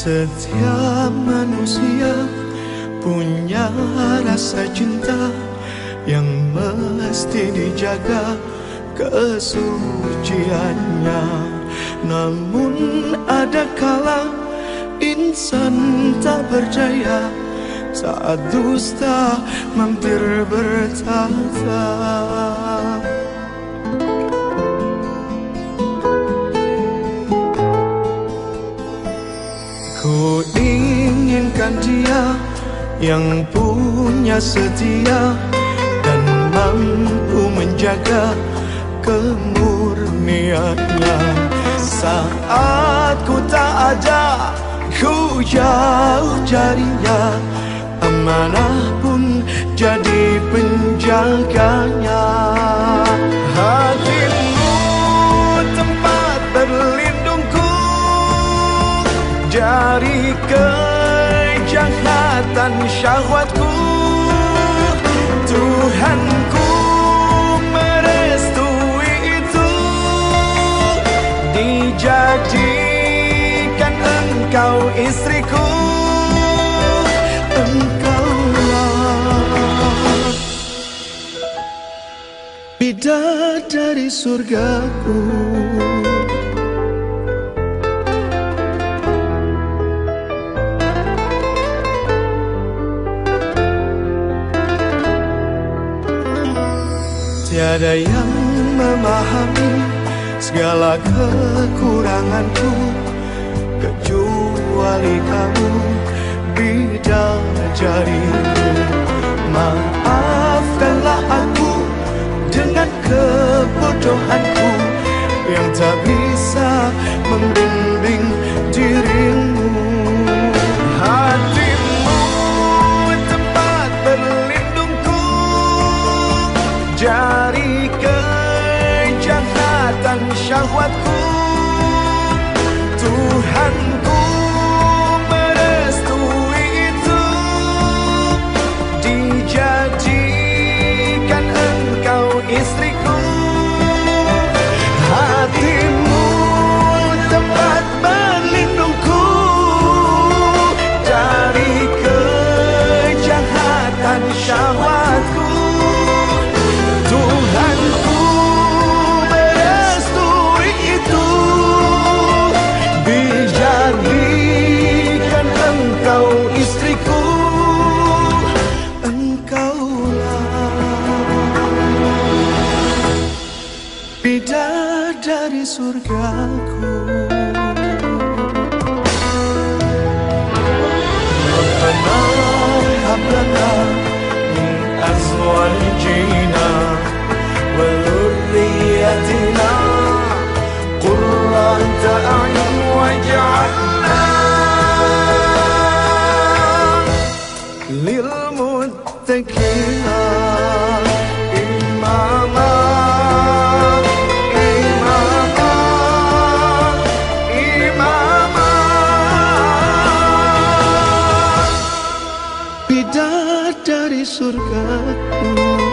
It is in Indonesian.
Setiap manusia punya rasa cinta yang mesti dijaga kesuciannya. Namun ada kala insan tak berdaya saat dusta mampir bertata. Ku inginkan dia yang punya setia dan mampu menjaga kemurniannya. Saat ku tak ada ku jauh jarinya. Amanah pun jadi penjaganya kejahatan syahwatku. Tuhanku merestui itu. Dijadikan engkau istriku. Engkaulah. Bidadari surgaku Tiada yang memahami segala kekuranganku Kecuali kamu bidadariku dari kejahatan syahwatku. Tuhanku merestui itu. Dijadikan engkau istriku Bidadari surgaku. ربنا هب لنا من أزواجنا وذريتنا قرة أعين واجعلنا للمتقين 感动